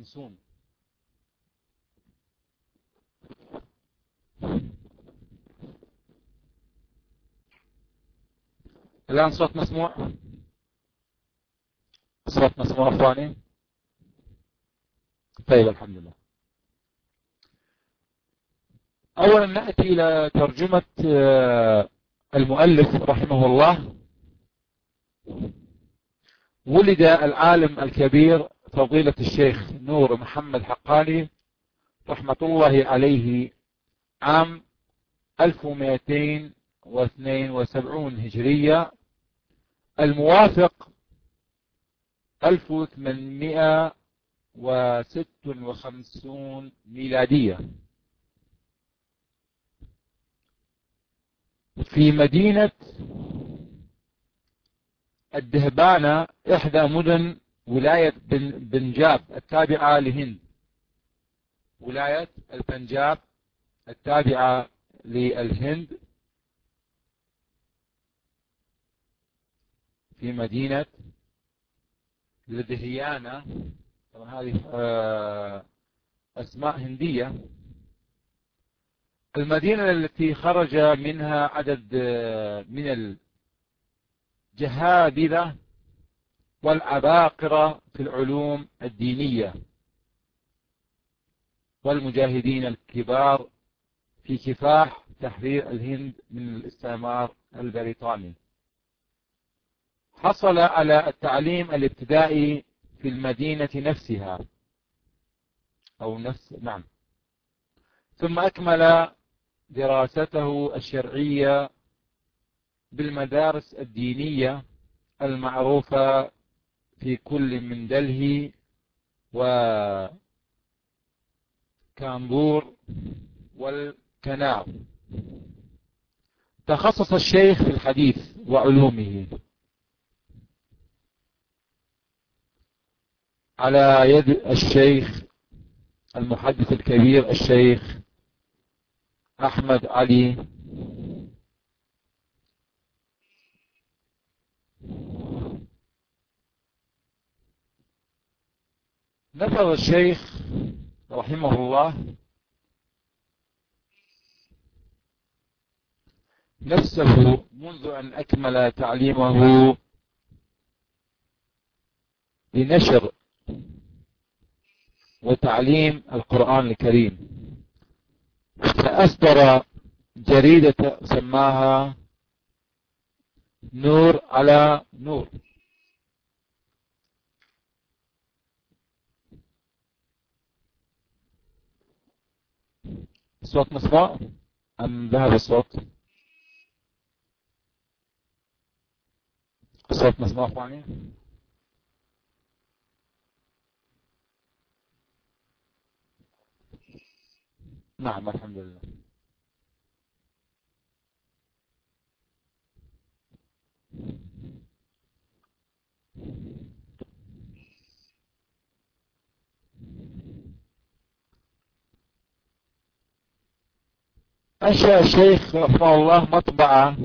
نسون. الآن صوت مسموع. صوت مسموع أخواني. طيب الحمد لله. أولا نأتي إلى ترجمة آه، المؤلف رحمه الله. ولد العالم الكبير فضيلة الشيخ نور محمد حقاني رحمة الله عليه عام 1272 هجرية الموافق 1856 ميلادية. في مدينة الدهبانة إحدى مدن ولاية بنجاب التابعة لهند. ولاية البنجاب التابعة للهند. في مدينة لدهيانة. طبعا هذه آه، أسماء هندية. المدينة التي خرج منها عدد آه، من الجهابذة والعباقرة في العلوم الدينية والمجاهدين الكبار في كفاح تحرير الهند من الاستعمار البريطاني. حصل على التعليم الابتدائي في المدينة نفسها. أو نفس نعم. ثم أكمل دراسته الشرعية بالمدارس الدينية المعروفة في كل من دلهي وكامبور والكنار. تخصص الشيخ في الحديث وعلومه. على يد الشيخ المحدث الكبير الشيخ أحمد علي. نفذ الشيخ رحمه الله نفسه منذ أن أكمل تعليمه لنشر وتعليم القرآن الكريم. فأصدر جريدة سماها نور على نور. الصوت مسموع؟ أم ذهب الصوت؟ الصوت مسموع أخواني؟ نعم الحمد لله. أنشأ الشيخ رحمه الله مطبعة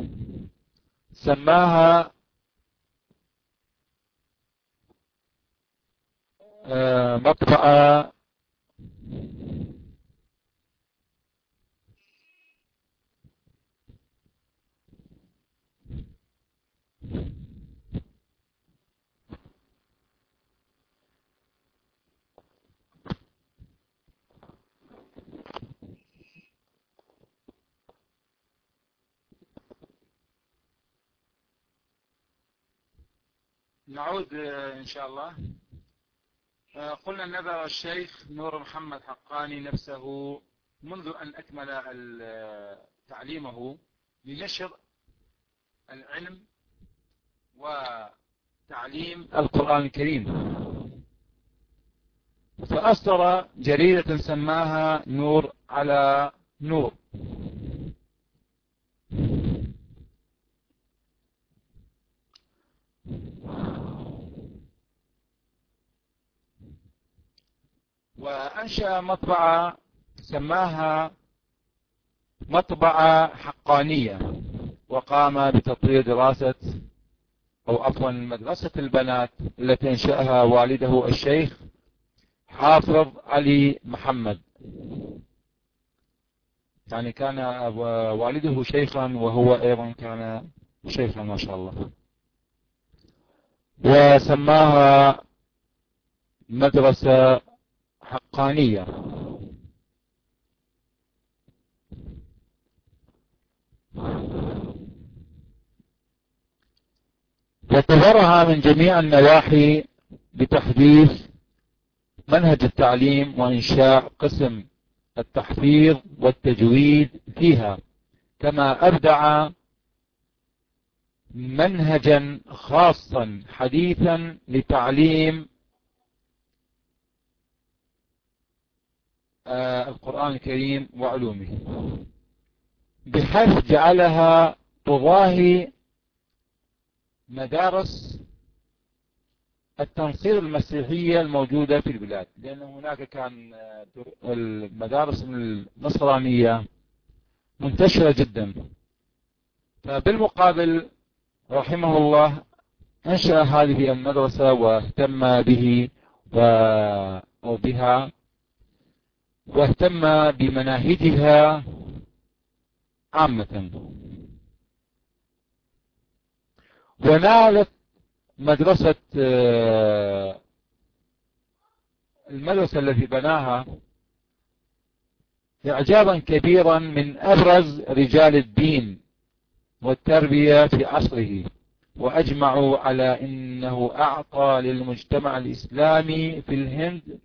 سماها آه، مطبعة نعود آه، إن شاء الله. آه، قلنا نذر الشيخ نور محمد حقاني نفسه منذ أن أكمل آه، تعليمه لنشر العلم وتعليم القرآن الكريم. فأصدر جريدة سماها نور على نور. وأنشأ مطبعة سماها مطبعة حقانية وقام بتطوير دراسة أو عفوا مدرسة البنات التي أنشأها والده الشيخ حافظ علي محمد. يعني كان والده شيخا وهو أيضا كان شيخا ما شاء الله. وسماها مدرسة حقانية. وطورها من جميع النواحي بتحديث منهج التعليم وإنشاء قسم التحفيظ والتجويد فيها. كما أبدع منهجا خاصا حديثا لتعليم القرآن الكريم وعلومه. بحيث جعلها تضاهي مدارس التنصير المسيحية الموجودة في البلاد. لأن هناك كان آه، المدارس النصرانية منتشرة جدا. فبالمقابل رحمه الله أنشأ هذه المدرسة واهتم به وبها واهتم بمناهجها عامة. ونالت مدرسة آه، المدرسة التي بناها إعجابا كبيرا من أبرز رجال الدين والتربية في عصره وأجمعوا على أنه أعطى للمجتمع الإسلامي في الهند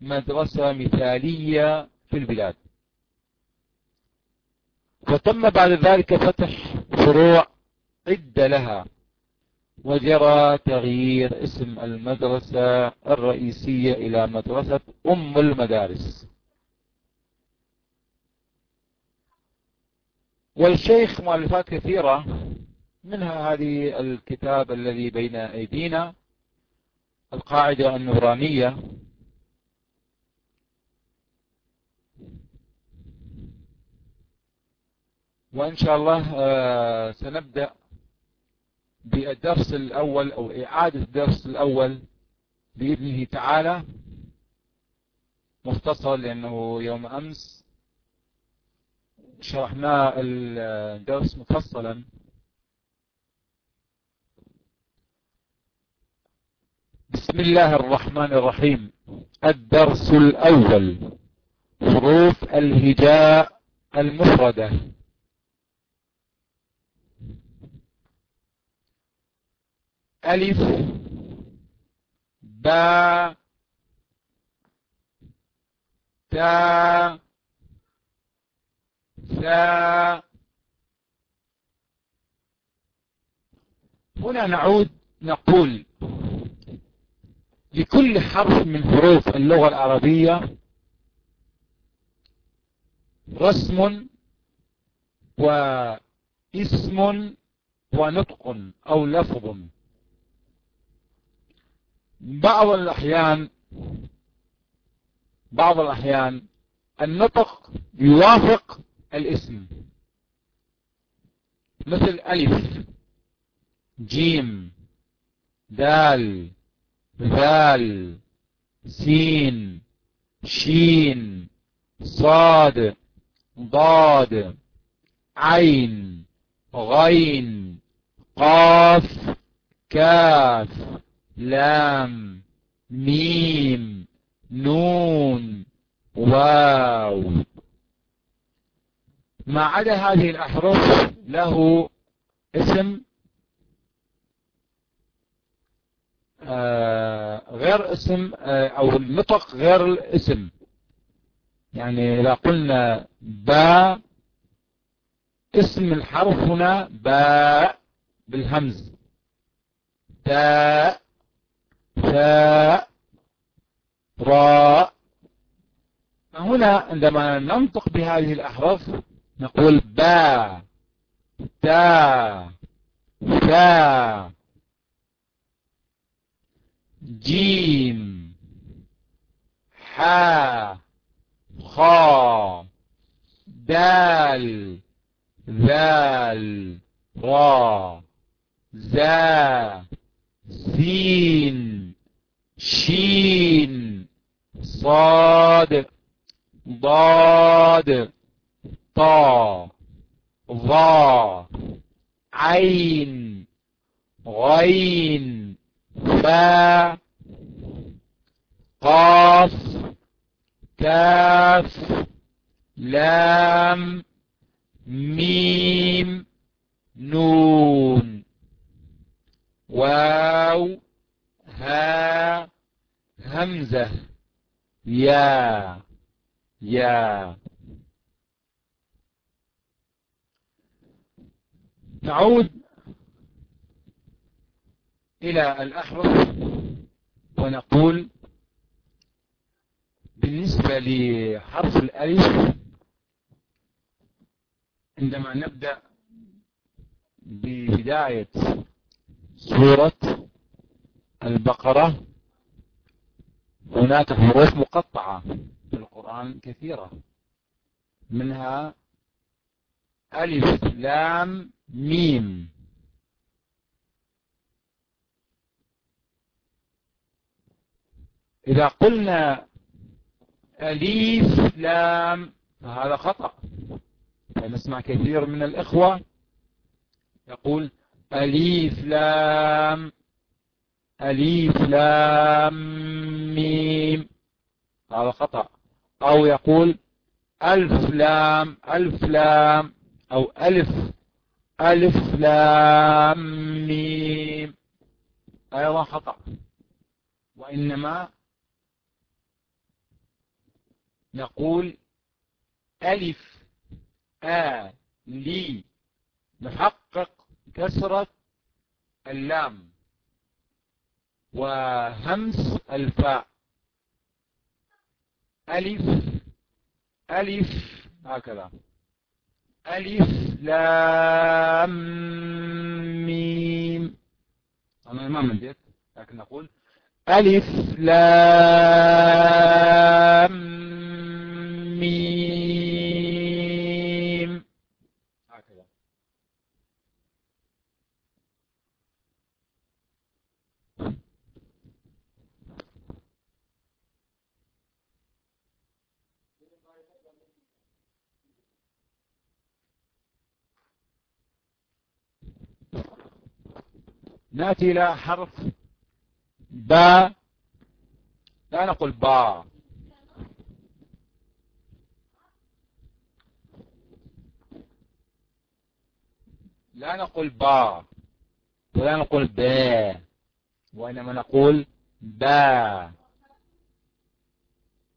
مدرسة مثالية في البلاد. وتم بعد ذلك فتح فروع عدة لها وجرى تغيير اسم المدرسة الرئيسية إلى مدرسة أم المدارس. والشيخ مؤلفات كثيرة منها هذه الكتاب الذي بين أيدينا القاعدة النورانية وإن شاء الله آه، سنبدأ بالدرس الأول أو إعادة الدرس الأول بإذنه تعالى. مختصر لأنه يوم أمس شرحنا الدرس مفصلا. بسم الله الرحمن الرحيم. الدرس الأول حروف الهجاء المفردة. ألف باء تاء ثاء هنا نعود نقول لكل حرف من حروف اللغة العربية رسم واسم ونطق أو لفظ. بعض الأحيان بعض الأحيان النطق يوافق الاسم. مثل ألف جيم دال ذال سين شين صاد ضاد عين غين قاف كاف. لام ميم نون واو. ما عدا هذه الأحرف له اسم آه غير اسم آه أو النطق غير الاسم. يعني إذا قلنا باء اسم الحرف هنا باء بالهمز. تاء ثاء راء. هنا عندما ننطق بهذه الأحرف نقول با تا ثا جيم حا خا دال ذال را زا سين شين صاد ضاد طا ظا عين غين فا قاف كاف لام ميم نون واو ها همزة يا يا. نعود إلى الأحرف ونقول بالنسبة لحرف الألف عندما نبدأ ببداية سورة البقرة هناك حروف مقطعة في القرآن كثيرة منها ألف لام ميم. إذا قلنا أليف لام فهذا خطأ. فنسمع كثير من الإخوة يقول أليف لام أليف لام ميم. هذا خطأ. أو يقول ألف لام ألف لام أو ألف ألف لام ميم. أيضا خطأ. وإنما نقول ألف آ لي. نحقق كسرة اللام. وهمس الفاء. ألف ألف هكذا. ألف لام ميم. أنا ما مديت لكن نقول ألف لام ميم هكذا نأتي إلى حرف با. لا نقول با. لا نقول با. ولا نقول با. وإنما نقول با.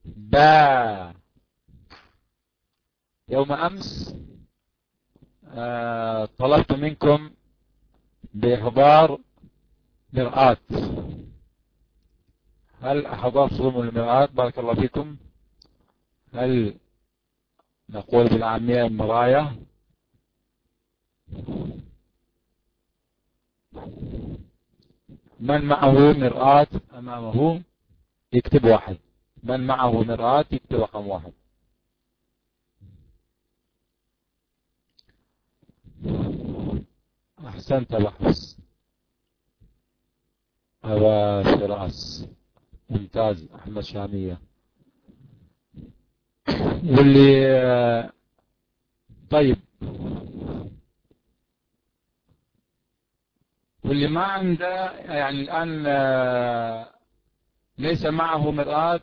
با. يوم أمس آه طلبت منكم بإحضار مرآة. هل أحضرتم المرآة؟ بارك الله فيكم. هل نقول بالعامية المرايا من معه مرآة أمامه؟ يكتب واحد. من معه مرآة يكتب رقم واحد. أحسنت بحث. أبا فراس ممتاز. أحمد شامية. واللي طيب. واللي ما عنده يعني الآن ليس معه مرآة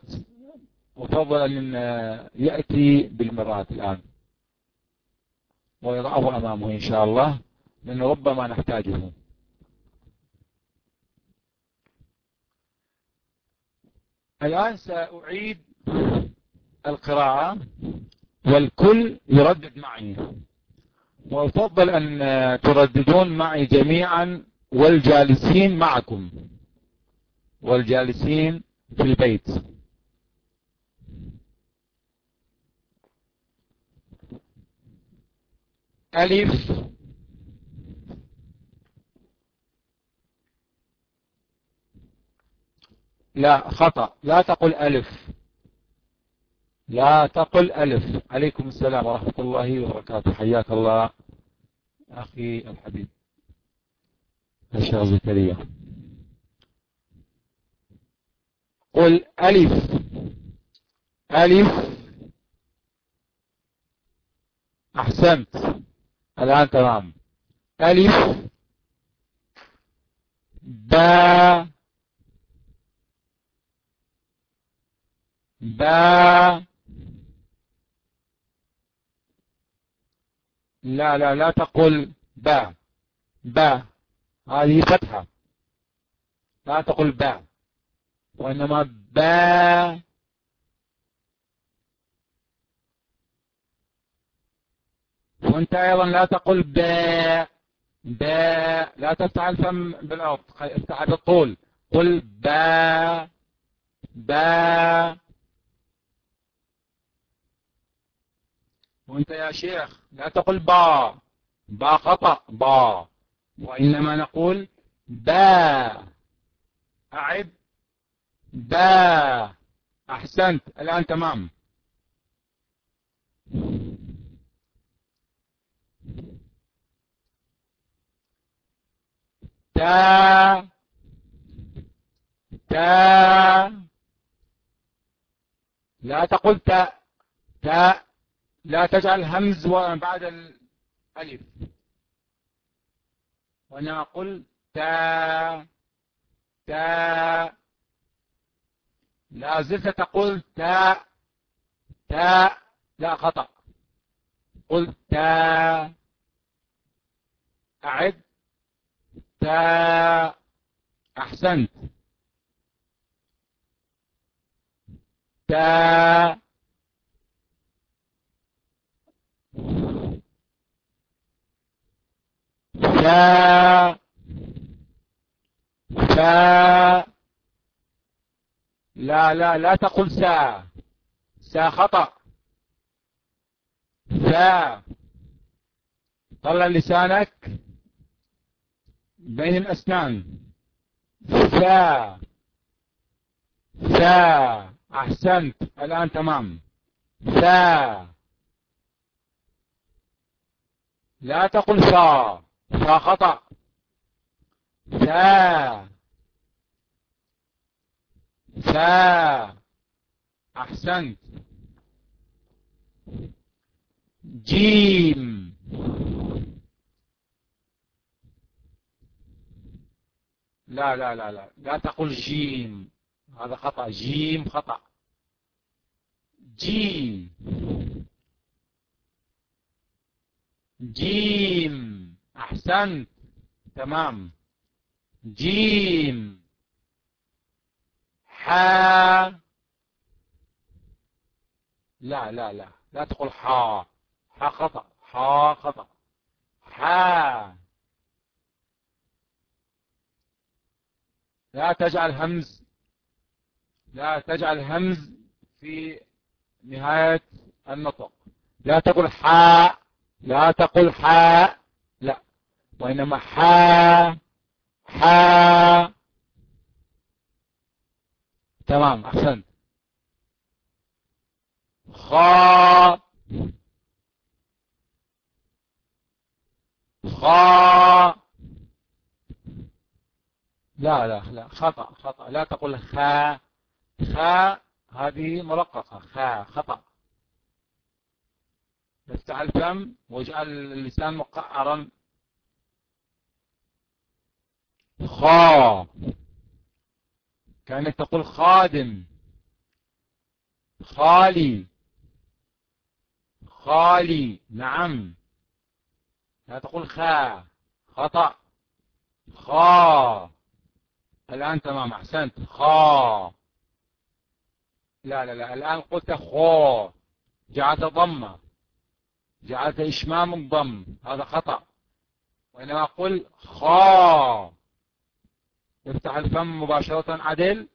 وفضل أن يأتي بالمرآة الآن. ويضعه أمامه إن شاء الله لأنه ربما نحتاجه. الآن سأعيد القراءة والكل يردد معي. وأفضل أن ترددون معي جميعا والجالسين معكم. والجالسين في البيت. ألف لا خطأ. لا تقل ألف. لا تقل ألف. عليكم السلام ورحمة الله وبركاته. حياك الله. أخي الحبيب. الشيخ زكريا قل ألف. ألف. أحسنت. الآن تمام. ألف. باء. باء لا لا لا تقل باء باء هذه فتحة. لا تقل باء وإنما باء وأنت أيضا لا تقل باء باء لا تفتح الفم بالأرض. افتح بالطول. قل باء باء وانت يا شيخ لا تقل با. با خطأ با. وإنما نقول با. أعد. با. أحسنت. الآن تمام. تا. تا. لا تقل تا. تا. لا تجعل همز بعد الألف. وأنا أقول تا تا لا زلت تقول تا تا لا خطأ. قل تا أعد تا أحسنت. تا فا فا لا لا لا تقل سا. سا خطأ. فا طلع لسانك بين الأسنان. فا فا أحسنت. الآن تمام. فا لا تقل فا خطأ فا فا أحسنت. جيم. لا لا لا لا. لا تقل جيم. هذا خطأ. جيم خطأ. جيم. جيم. أحسنت تمام. جيم. حا لا لا لا. لا تقول حا حا خطأ. حا خطأ. حا لا تجعل همز. لا تجعل همز في نهاية النطق. لا تقول حاء. لا تقل حاء. وإنما حاء حاء تمام أحسنت. خاء خاء لا لا لا خطأ خطأ. لا تقل خا. خا هذه مرققة خا خطأ. افتح الفم واجعل اللسان مقعرا. خا كانك تقول خادم. خالي. خالي. نعم. لا تقول خا خطأ. خا الآن تمام أحسنت. خا لا لا لا. الآن قلت خو جعلت ضمة جعلت إشمام الضم. هذا خطأ. وإنما أقول خا افتح الفم مباشرة عدل.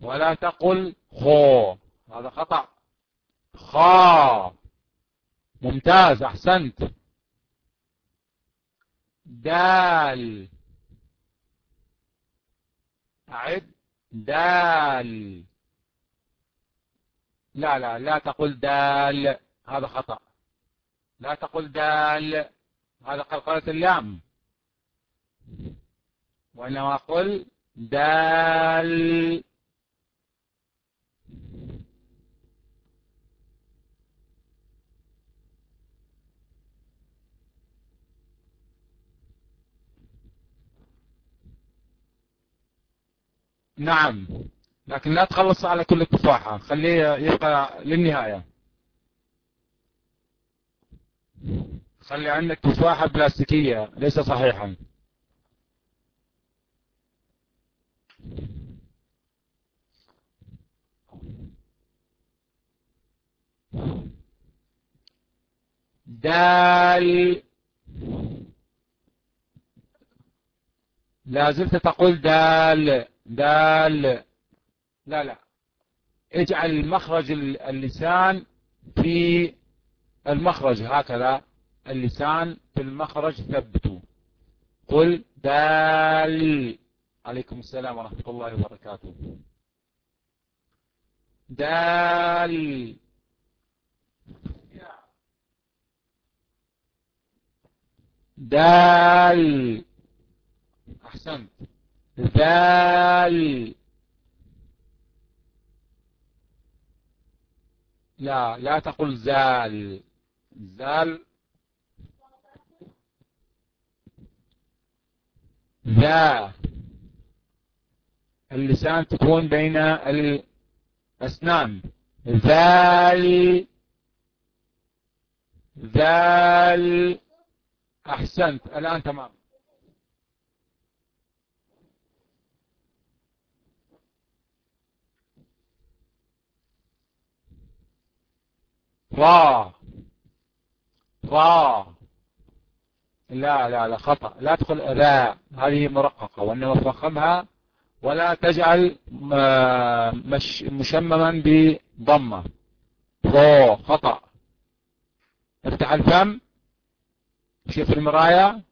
ولا تقل خو. هذا خطأ. خا. ممتاز أحسنت. دال. أعد. دال. لا لا لا تقل دال. هذا خطأ. لا تقل دال. هذا قلقلة اللام. وأنا أقول دال. نعم. لكن لا تخلص على كل التفاحة خليه يبقى للنهاية. خلي عندك تفاحة بلاستيكية ليس صحيحا. دال. لا زلت تقول دال. دال. لا لا. اجعل مخرج اللسان في المخرج. هكذا اللسان في المخرج ثبته قل دال. عليكم السلام ورحمة الله وبركاته. دال. دال. أحسنت. ذال لا لا تقل زال. زال. ذا. اللسان تكون بين الأسنان. ذال ذال أحسنت. الآن تمام. را را لا لا لا خطأ. لا تدخل ذا. هذه مرققة وإنما تفخمها ولا تجعل مش مشمما بضمة. رو خطأ. افتح الفم. شوف المراية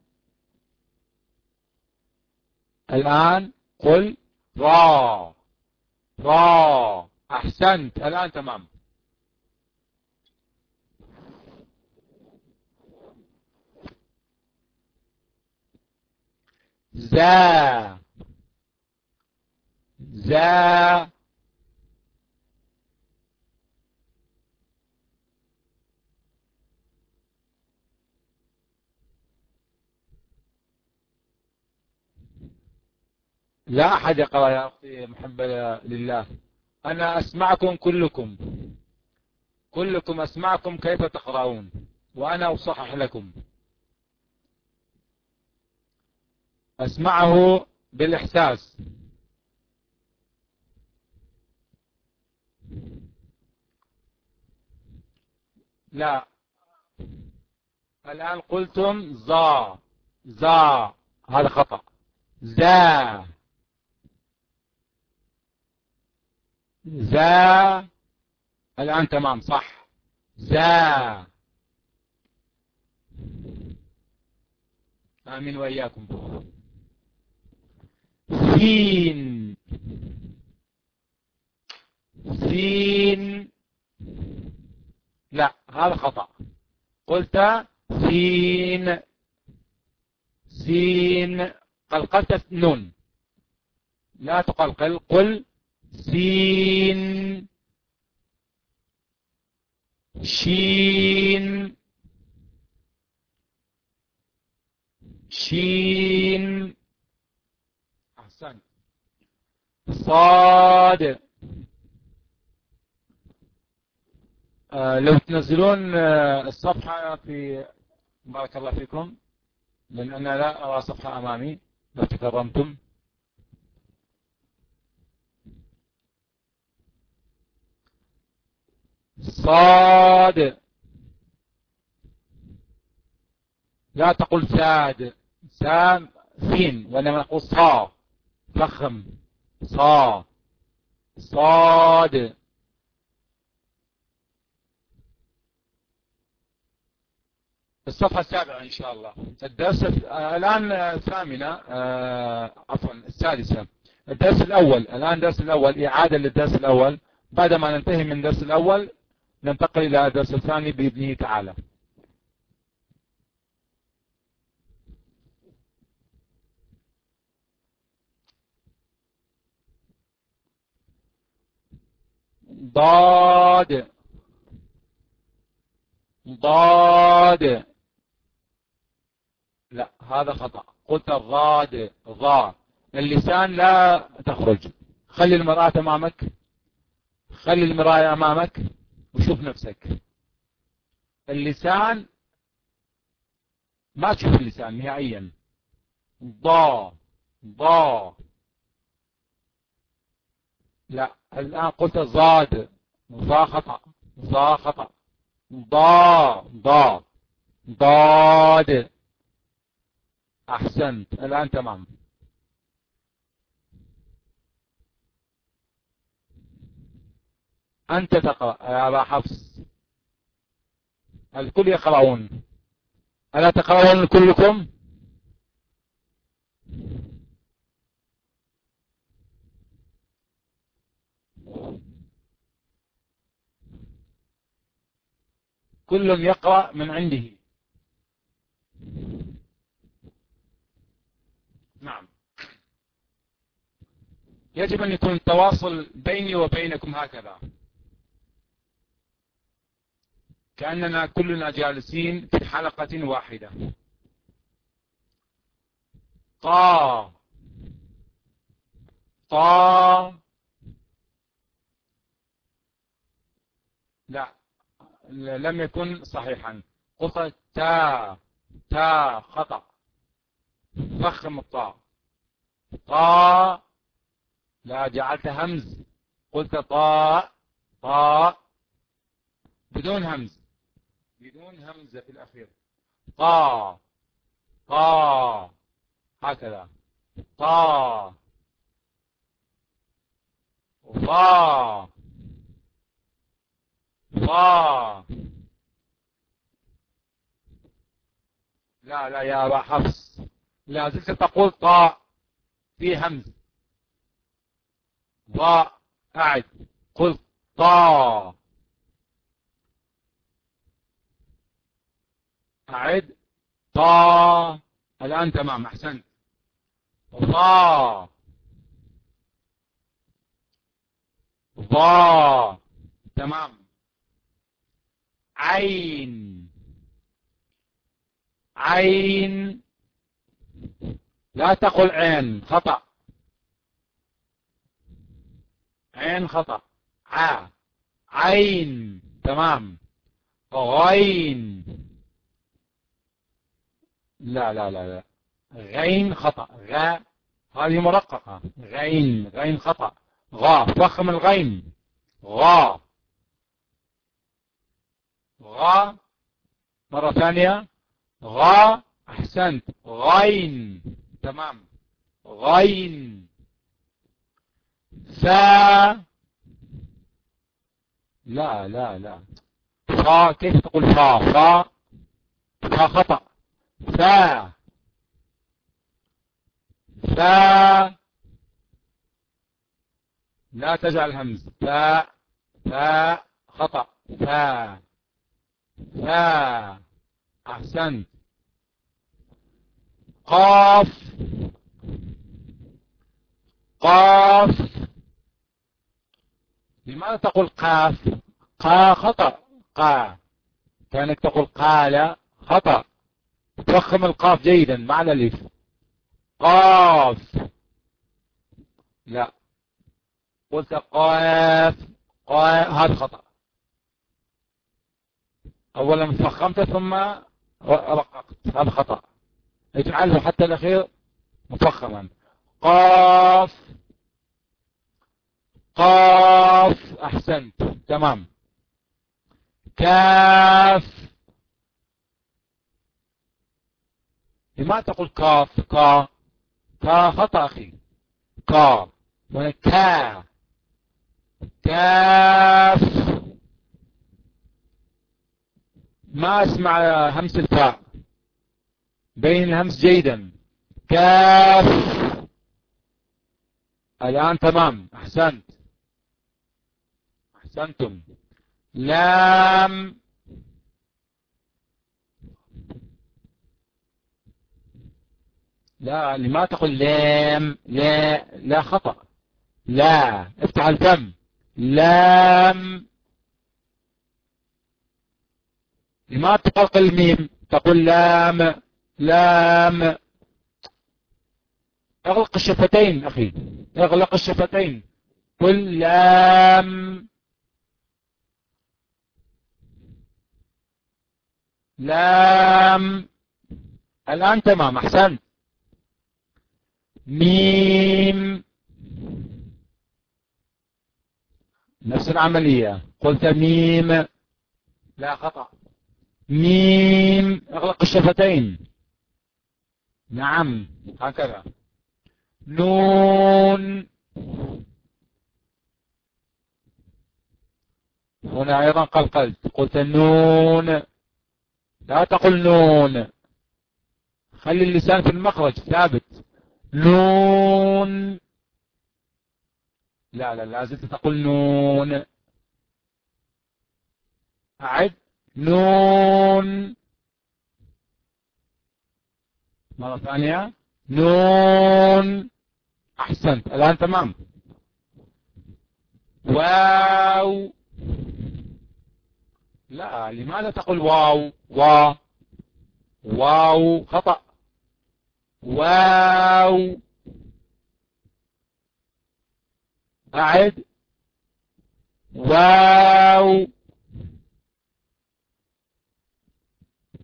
الآن قل را را أحسنت. الآن تمام. ذا ذا لا أحد يقرأ يا أختي محبة لله. أنا أسمعكم كلكم. كلكم أسمعكم كيف تقرؤون. وأنا أصحح لكم. أسمعه بالإحساس. لا. الآن قلتم ظا ظا هذا خطأ. ذا ذا الآن تمام صح. ذا آمين وإياكم. سين سين لا هذا خطأ. قلت سين. سين. قلقلت نون. لا تقلقل قل سين. شين. شين. أحسن صاد آه لو تنزلون آه الصفحة في بارك الله فيكم. لأن أنا لا أرى صفحة أمامي. لو تكرمتم. صاد. لا تقل ساد. سام سين. وإنما نقول صا. فخم. صا. صاد. الصفحة السابعة إن شاء الله. الدرس الآن الثامنة آه، عفوا السادسة. الدرس الأول الآن الدرس الأول إعادة للدرس الأول. بعد ما ننتهي من الدرس الأول ننتقل إلى الدرس الثاني بإذنه تعالى. ضاد. ضاد. لا هذا خطأ. قلت الضاد ضا اللسان لا تخرج. خلي المرآة أمامك. خلي المراية أمامك وشوف نفسك. اللسان ما تشوف اللسان نهائيا. ضا ضا. لا الآن قلت زاد ضا خطأ. ضا خطأ. ضا ضا. ضاد. أحسنت. الآن تمام. أنت تقرأ يا أبا حفص. الكل يقرؤون. ألا تقرؤون كلكم؟ كل يقرأ من عنده نعم يجب أن يكون التواصل بيني وبينكم هكذا. كأننا كلنا جالسين في حلقة واحدة. طا. طا. لا. لم يكن صحيحا. قلت تا. تا. خطأ. فخم الطاء. طا. لا جعلت همز. قلت طاء طاء بدون همز. بدون همزة في الأخير. طا طا هكذا. طا طا طا لا لا يا أبا حفص. لا زلت تقول طاء في همز. ضاء أعد قل طا أعد طا الآن تمام أحسنت ضا ضا تمام. عين. عين. لا تقل عين خطأ. عين خطأ. ع. عين. تمام. غين. لا لا لا لا. غين خطأ. غاء هذه مرققة. غين. غين خطأ. غا فخم الغين. غا غا مرة ثانية. غا أحسنت. غين. تمام. غين. فا لا لا لا. فا كيف تقول فا فا فا خطأ. فا فا لا تجعل همز. فا فا خطأ. فا فا أحسنت. قاف قاف لماذا تقول قاف؟ قا خطأ. قا. كأنك تقول قال خطأ. تفخم القاف جيدا مع الالف قاف. لا. قلت قاف. قاف. هذا خطأ. اولا فخمت ثم رققت. هذا خطأ. اجعله حتى الأخير مفخما. قاف. قاف أحسنت. تمام. كاف. لما تقول كاف كا كا خطأ أخي. كا كا كاف. ما أسمع همس الفاء. بين الهمس جيدا. كاف. الآن تمام. أحسنت. أحسنتم لام. لا لما تقول لام لا لا خطأ. لا افتح الفم لام. لما تقلق الميم تقول لام. لام. أغلق الشفتين أخي. أغلق الشفتين. قل لام. لام. الآن تمام أحسنت. ميم. نفس العملية. قلت ميم. لا خطأ. ميم. أغلق الشفتين. نعم هكذا. نون. هنا أيضا قلقلت. قلت نون. لا تقل نون. خلي اللسان في المخرج ثابت. نون. لا لا لا زلت تقول نون. أعد. نون. مرة ثانية. نون. أحسنت. الآن تمام. واو. لا لماذا تقول واو؟ واو. واو خطأ. واو. أعد. واو.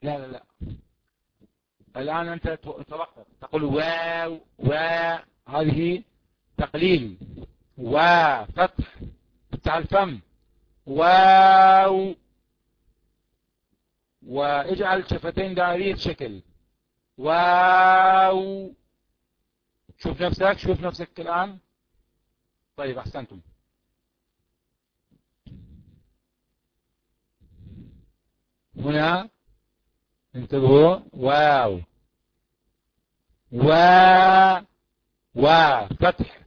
لا لا لا. الآن أنت توقف. تقول واو وا هذه تقليل. وا فتح. فتح الفم واو. واجعل شفتين دائرية شكل. واو. شوف نفسك شوف نفسك الآن. طيب أحسنتم. هنا. انتبهوا. واو. وا. وا. فتح.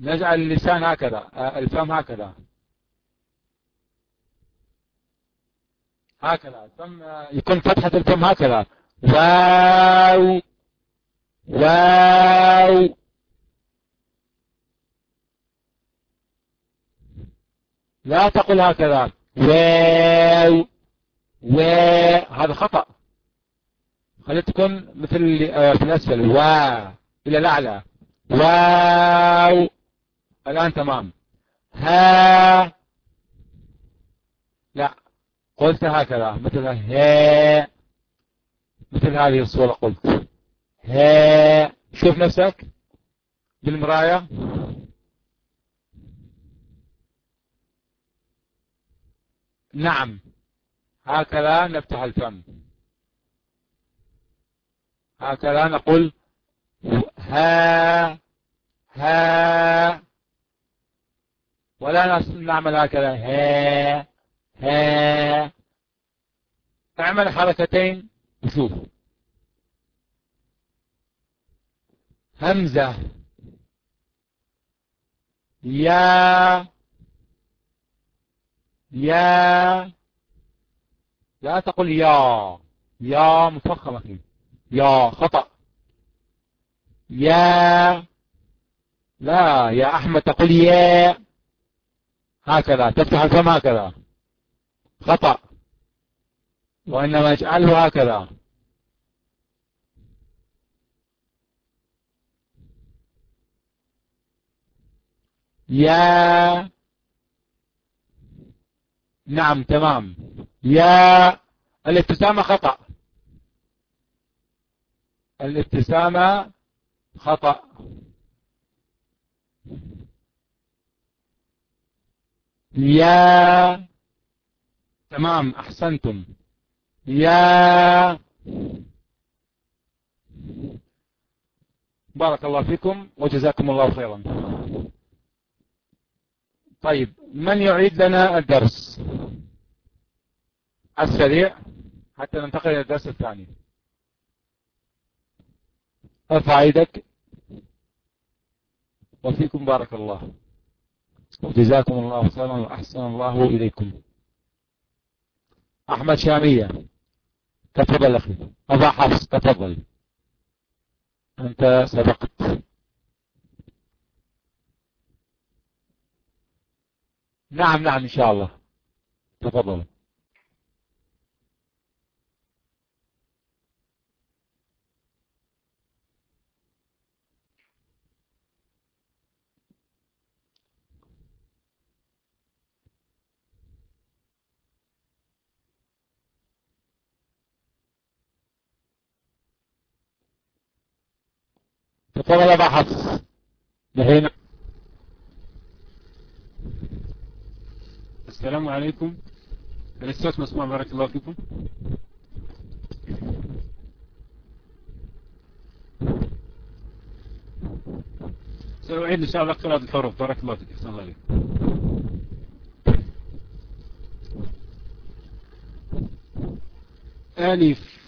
نجعل اللسان هكذا الفم هكذا. هكذا الفم يكون فتحة الفم هكذا. واو واو. لا تقل هكذا. واو واو. هذا خطأ. خلي تكون مثل في الأسفل. واو إلى الأعلى. واو. الآن تمام. ها لا قلت هكذا مثل ها مثل هذه الصورة قلت. ها شوف نفسك بالمراية. نعم هكذا نفتح الفم. هكذا نقول ها ها. ولا نعمل هكذا. ها ها. اعمل حركتين. وشوف همزة. يا. يا. لا تقل يا. يا مفخمة. يا خطأ. يا. لا يا أحمد تقول يا. هكذا تفتح الفم هكذا. خطأ. وإنما اجعله هكذا. يا نعم تمام. يا الابتسامة خطأ. الابتسامة خطأ. يا تمام أحسنتم. يا بارك الله فيكم وجزاكم الله خيرا. طيب من يعيد لنا الدرس؟ السريع حتى ننتقل إلى الدرس الثاني. أرفع يدك. وفيكم بارك الله. وجزاكم الله خيرا وأحسن الله إليكم. أحمد شامية تفضل أخي. أبا حفص تفضل. أنت سبقت. نعم نعم إن شاء الله. تفضل. أبا حفص دحين. السلام عليكم. الصوت مسموع بارك الله فيكم. سأعيد إن شاء الله قراءة الحروف. بارك الله فيك. الله عليك ألف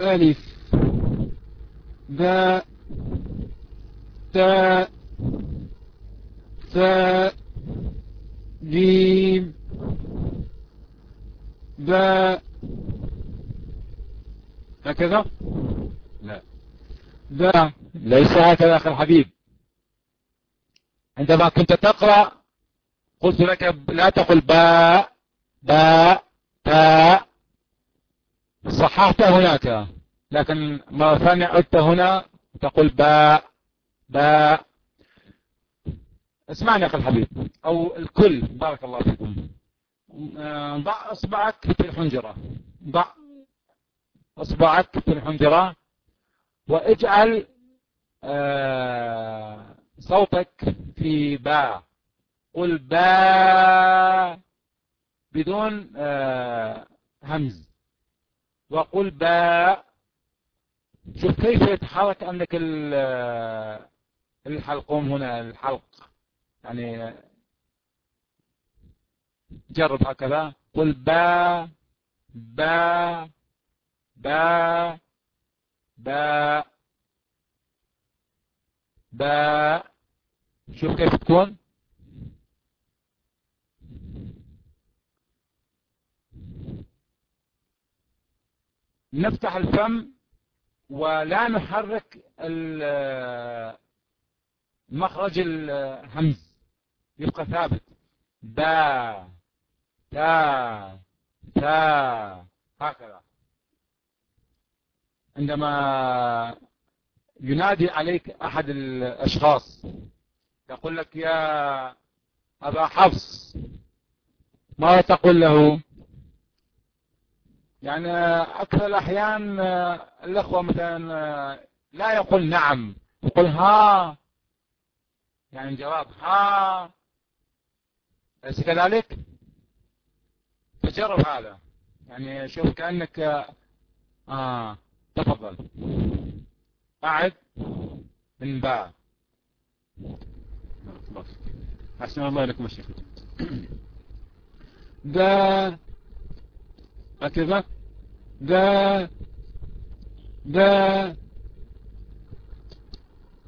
ألف باء تاء ثاء جيم باء هكذا؟ لا. باء ليس هكذا أخي الحبيب. عندما كنت تقرأ قلت لك لا تقل باء باء تاء صححت هناك لكن مرة ثانية عدت هنا تقول باء باء. اسمعني يا أخي الحبيب أو الكل بارك الله فيكم. ضع أصبعك في الحنجرة ضع أصبعك في الحنجرة واجعل آه، صوتك في باء. قل باء بدون آه، همز. وقل باء شوف كيف يتحرك عندك الحلقوم هنا الحلق. يعني جرب هكذا. قل با با با با با. شوف كيف تكون. نفتح الفم ولا نحرك مخرج الهمز. يبقى ثابت. با تا تا هكذا. عندما ينادي عليك أحد الأشخاص يقول لك يا أبا حفص ماذا تقول له؟ يعني أكثر الأحيان الأخوة مثلا لا يقول نعم يقول ها يعني الجواب ها. أليس كذلك؟ تجرب هذا. يعني شوف كأنك آه تفضل. أعد من باء أحسن الله لكم الشيخ دا هكذا دا دا.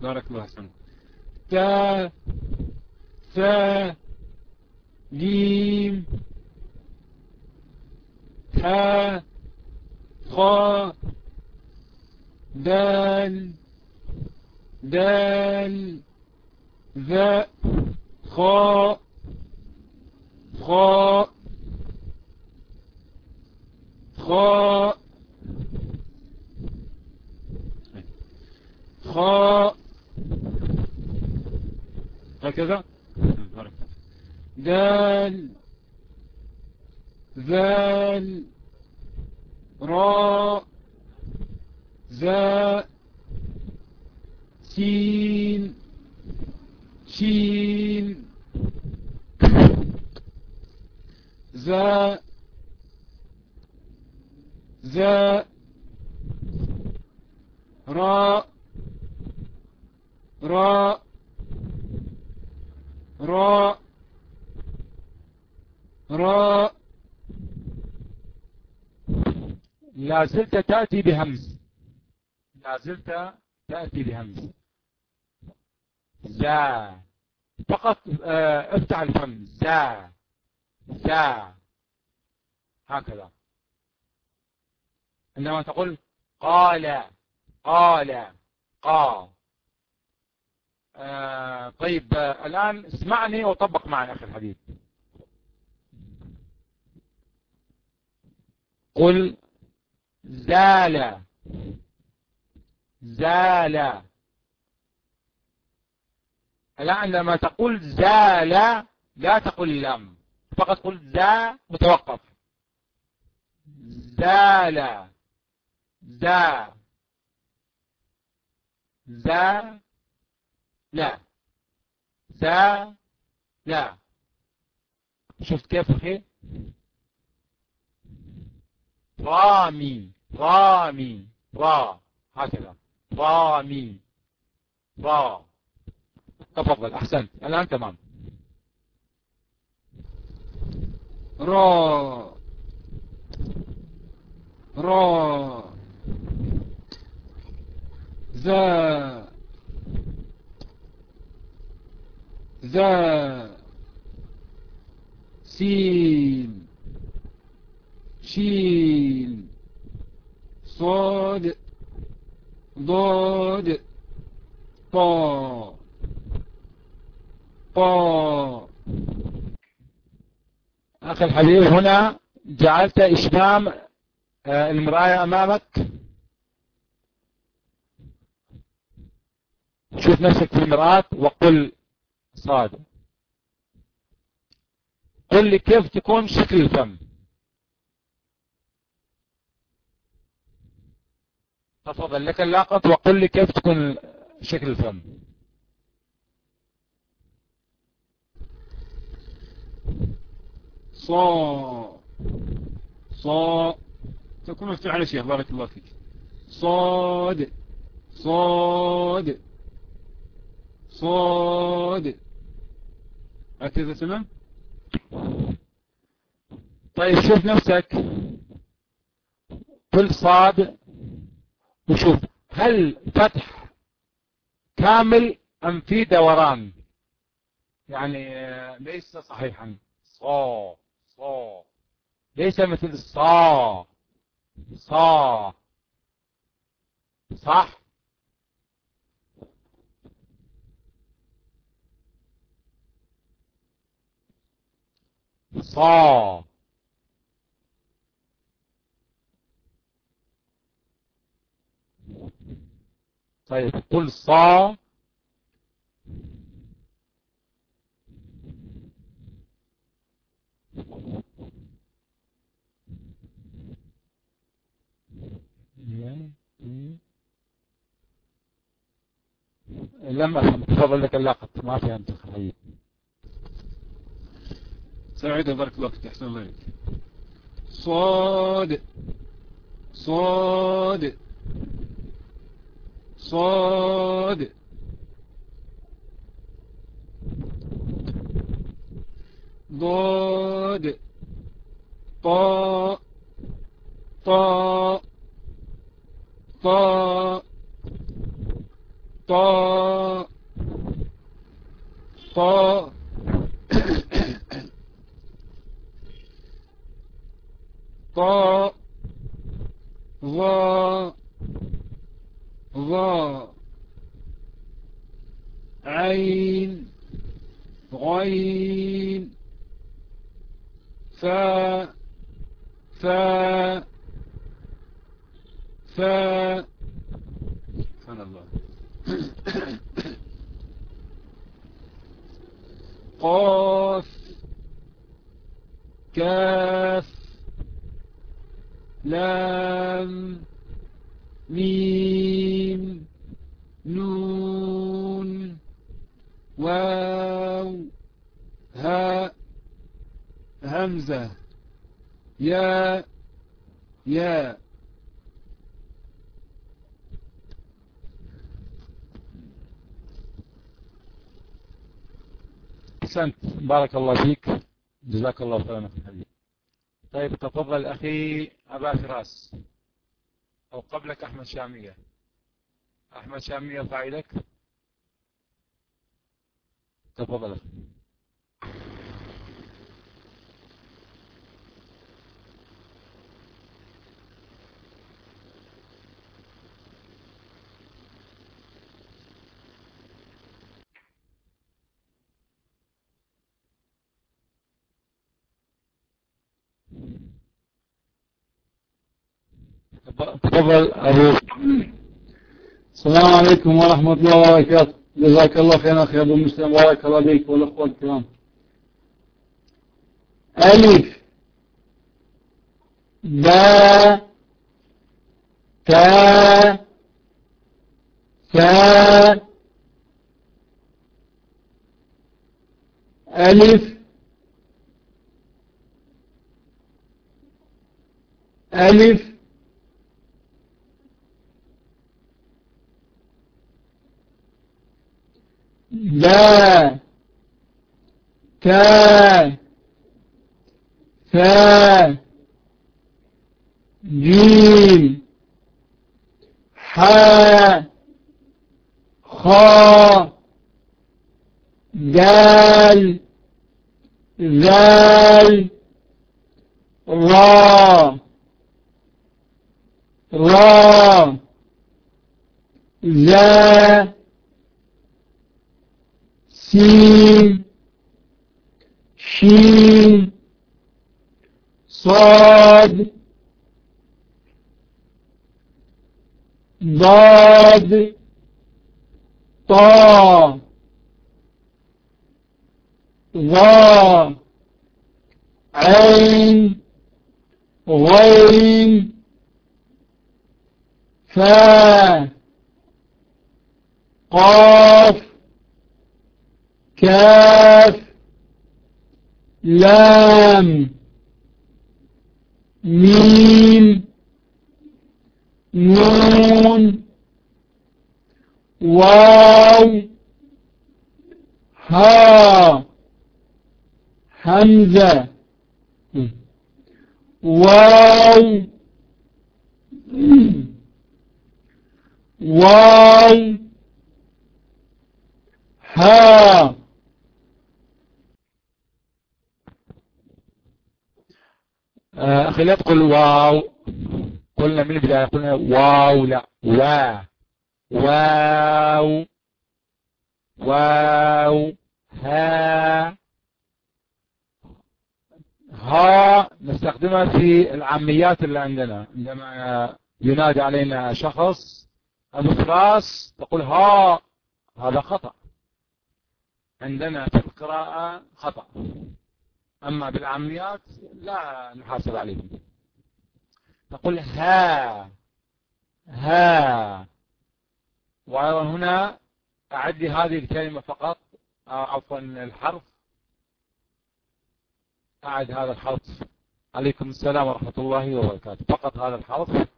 بارك الله حسن تا ثا جيم ها خا. دال. دال. ذا. خا. خا. خا خا هكذا. دال. ذال. راء. زاء. سين. شين. زاء. زاء راء راء راء راء لا زلت تأتي بهمز. لا زلت تأتي بهمز. زا فقط آه افتح الفم. زا زا هكذا. عندما تقول قال قال قا آه طيب آه الآن اسمعني وطبق معي أخي الحبيب قل ذال ذال. الآن لما تقول ذال لا تقل لام فقط قل ذا وتوقف ذال. ذا. ذا. لا. ذا. لا. شفت كيف أخي رامي رامي را هكذا. رامي را تفضل أحسنت. الآن تمام. را را ذا ذا سين شين صاد ضاد طا طا. أخي الحبيب هنا جعلت إشمام آه، المراية أمامك. شوف نفسك في المرآة وقل صاد قل لي كيف تكون شكل الفم. تفضل لك اللاقط وقل لي كيف تكون شكل الفم. صا صا تكون مفتوح على شيخ بارك الله فيك. صاد صاد صاد. هكذا تمام طيب شوف نفسك. قل صاد وشوف. هل فتح كامل أم في دوران؟ يعني آه، ليس صحيحا. صا صا ليس مثل صا صا صح؟ صا طيب قل صا لم أفهم. تفضل لك اللقط ما فهمت خليل سعيد بارك الله فيك أحسن الله صاد صاد صاد ضاد طاء طاء طاء طاء طاء طاء ظا ظا عين غين فا فا فا سبحان الله قاف كاف لام ميم نون واو هاء همزة يا يا أحسنت بارك الله فيك. جزاك الله خيرا حبيبي طيب تفضل أخي أبا فراس. أو قبلك أحمد شامية. أحمد شامية فاعلك. تفضل أخي. تفضل أبو. السلام عليكم ورحمة الله وبركاته. جزاك الله خيرا أخي أبو مسلم. بارك الله بك والأخوة الكرام. ألف. با. تا. تا ألف. ألف. با تا ثا جيم حا خا دال ذال را را ذا سين شين صاد ضاد طا ظا عين غين فا قاف. كاف لام ميم نون واو ها همزة واو واو ها آه، أخي لا تقول واو. قلنا من البداية قلنا واو لا. وا. واو. واو. ها. ها. نستخدمها في العاميات اللي عندنا. عندما ينادي علينا شخص المفراس تقول ها. هذا خطأ. عندنا في القراءة خطأ. أما بالعاميات لا نحاسب عليهم. نقول ها ها. وأيضا هنا أعد هذه الكلمة فقط عفوا الحرف. أعد هذا الحرف. عليكم السلام ورحمة الله وبركاته. فقط هذا الحرف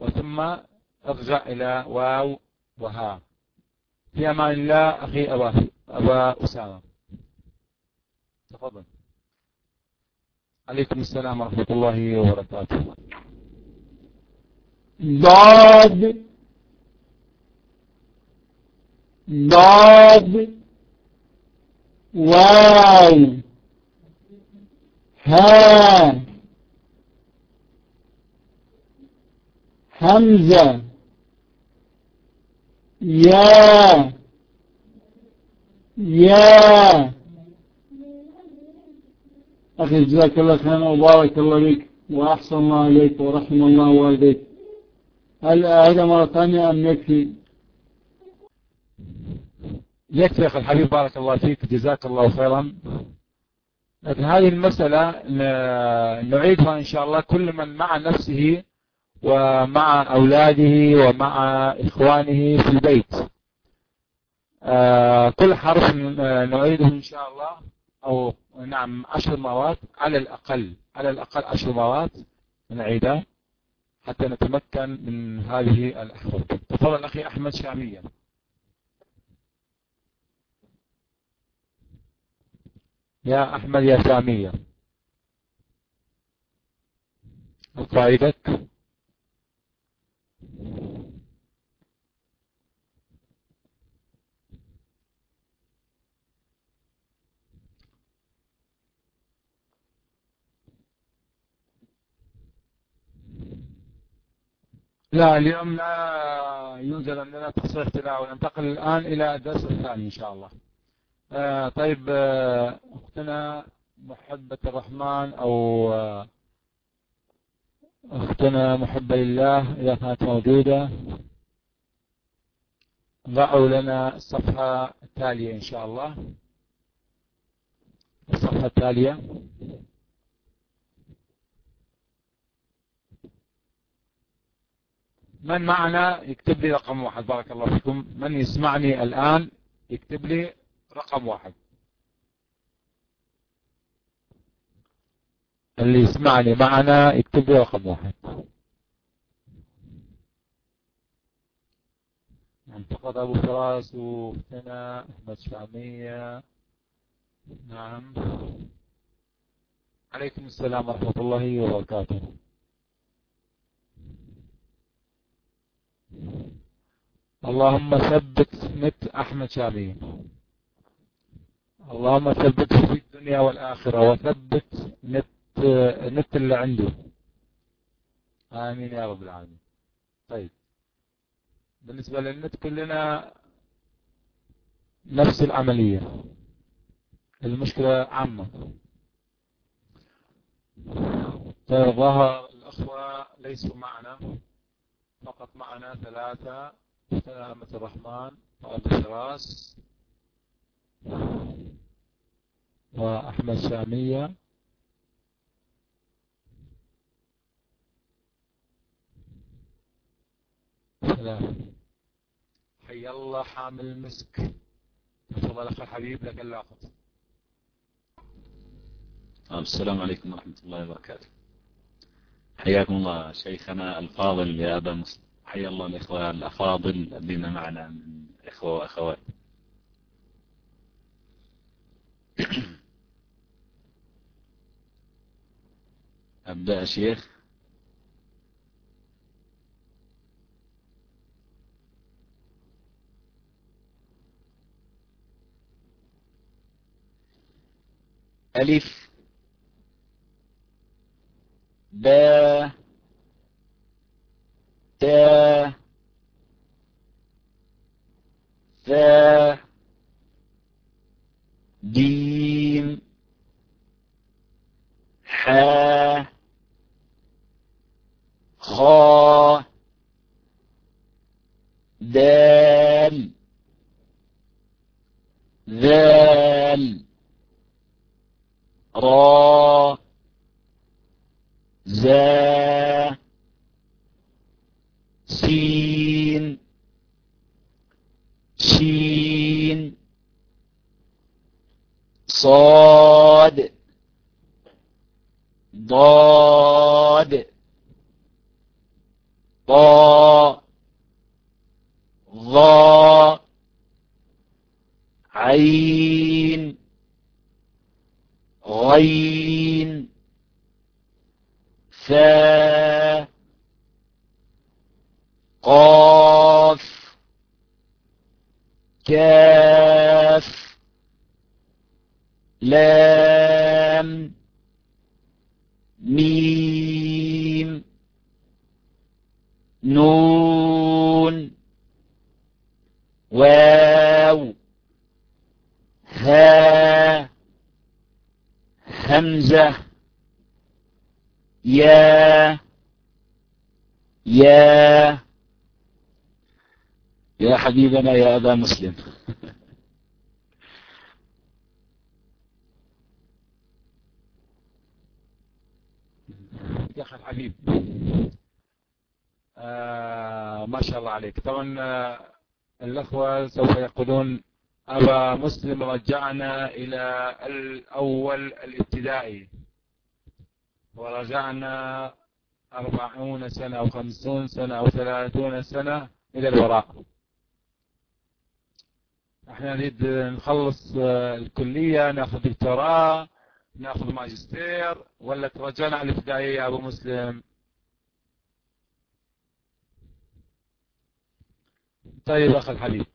وثم ارجع إلى واو وها. في أمان الله أخي أبا, أبا أسامة. تفضل. عليكم السلام ورحمة الله وبركاته. ضاد ضاد واو ها همزة يا يا أخي جزاك الله خيرا وبارك الله بك وأحسن الله إليك ورحم الله والديك. هل أعيد مرة ثانية أم يكفي؟ يكفي أخي الحبيب بارك الله فيك جزاك الله خيرا. لكن هذه المسألة نعيدها إن شاء الله كل من مع نفسه ومع أولاده ومع إخوانه في البيت. آه، كل حرف نعيده إن شاء الله أو نعم عشر مرات على الأقل على الأقل عشر مرات نعيدها حتى نتمكن من هذه الأحرف تفضل أخي أحمد شامية. يا أحمد يا سامية قائدك لا اليوم لا يوجد عندنا تصريح تلاوة ننتقل الآن إلى الدرس الثاني إن شاء الله. آه طيب آه أختنا محبة الرحمن أو آه أختنا محبة لله إذا كانت موجودة ضعوا لنا الصفحة التالية إن شاء الله. الصفحة التالية. من معنا يكتب لي رقم واحد. بارك الله فيكم. من يسمعني الآن يكتب لي رقم واحد. اللي يسمعني معنا يكتب لي رقم واحد. انتقد أبو فراس وفتنا أحمد شامية نعم. عليكم السلام ورحمة الله وبركاته. اللهم ثبت نت أحمد شامية اللهم ثبته في الدنيا والآخرة وثبت نت نت اللي عنده. آمين يا رب العالمين. طيب. بالنسبة للنت كلنا نفس العملية. المشكلة عامة. ظهر الأخوة ليسوا معنا. فقط معنا ثلاثة سلامة الرحمن وأبو فراس وأحمد شامية سلام. حي الله حامل المسك. تفضل أخي الحبيب لك اللاقط السلام عليكم ورحمة الله وبركاته. حياكم الله شيخنا الفاضل يا أبا مسلم. حيا الله الإخوة الأفاضل الذين معنا من إخوة وأخوات. أبدأ شيخ. ألف. باء تاء ثاء جيم حاء خاء دال ذال را زا صاد. ضاد. طا ظا عين. غين ثا قاف كاف لام ميم نون واو ها همزة يا يا يا حبيبنا يا أبا مسلم. يا أخي الحبيب. آه ما شاء الله عليك. طبعا آه الأخوة سوف يقولون أبا مسلم رجعنا إلى الأول الابتدائي. ورجعنا أربعون سنة أو خمسون سنة أو ثلاثون سنة إلى الوراء. إحنا نريد نخلص الكلية ناخذ دكتوراه. ناخذ ماجستير ولا ترجعنا على الابتدائية يا أبو مسلم؟ طيب أخي الحبيب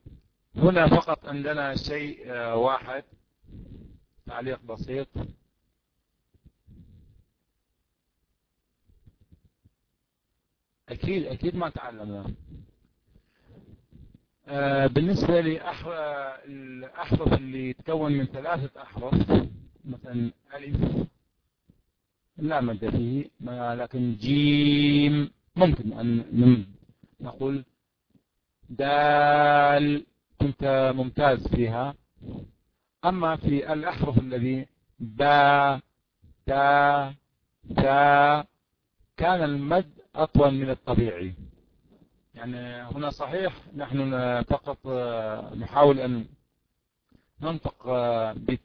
هنا فقط عندنا شيء واحد تعليق بسيط. أكيد أكيد ما تعلمنا. بالنسبة للأحرف اللي تكون من ثلاثة أحرف مثلا ألف. لا مد فيه لكن جيم. ممكن أن نقول دال. كنت ممتاز فيها. أما في الأحرف الذي با تا تا كان المد أطول من الطبيعي. يعني هنا صحيح نحن فقط نحاول أن ننطق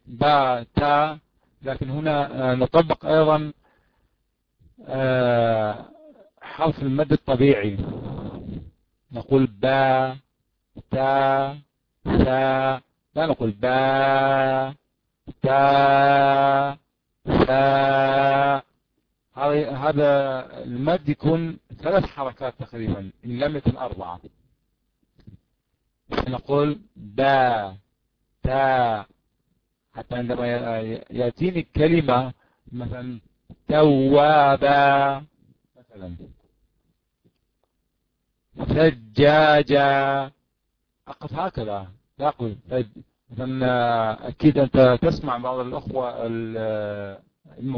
با تا لكن هنا نطبق أيضا حرف المد الطبيعي. نقول با تا تا لا نقول با تا تا هذا المد يكون ثلاث حركات تقريبا إن لم يكن أربعة. نقول با. حتى عندما يأتيني كلمة مثلا توابا مثلا سجاجا أقف هكذا لا أقول مثلا أكيد أنت تسمع بعض الأخوة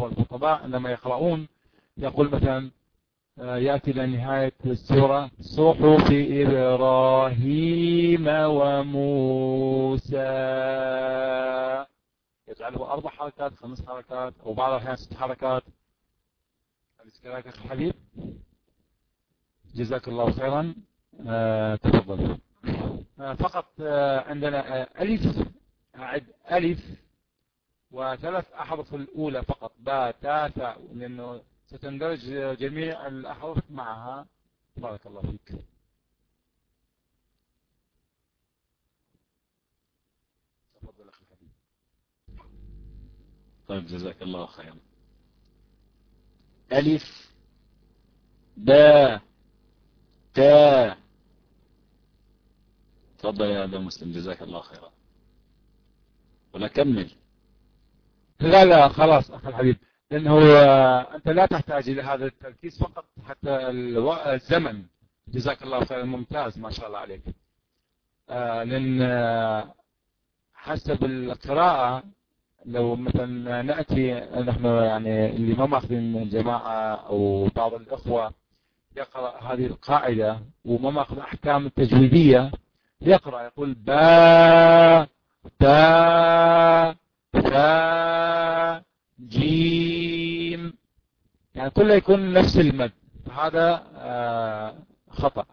الخطباء عندما يقرؤون يقول مثلا يأتي إلى نهاية السورة. صحف إبراهيم وموسى. يجعله أربع حركات خمس حركات أو بعض الأحيان ست حركات. أليس أخي الحبيب؟ جزاك الله خيرا. آه تفضل. آه فقط آه عندنا آه ألف أعد ألف وثلاث أحرف الأولى فقط. باء تاء ثاء لأنه ستندرج جميع الأحرف معها. بارك الله فيك. تفضل أخي الحبيب. طيب جزاك الله خيرا. ألف باء تاء تفضل يا أبا مسلم جزاك الله خيرا. ولا كمل لا لا خلاص أخي الحبيب. لأنه أنت لا تحتاج إلى هذا التركيز فقط حتى الزمن. جزاك الله خير ممتاز ما شاء الله عليك. آه، لأن آه، حسب القراءة لو مثلا نأتي نحن يعني اللي ما ماخذين الجماعة أو بعض الأخوة يقرأ هذه القاعدة وما ماخذ أحكام التجويدية يقرأ يقول با تا تا جيم يعني كله يكون نفس المد هذا آه، خطأ.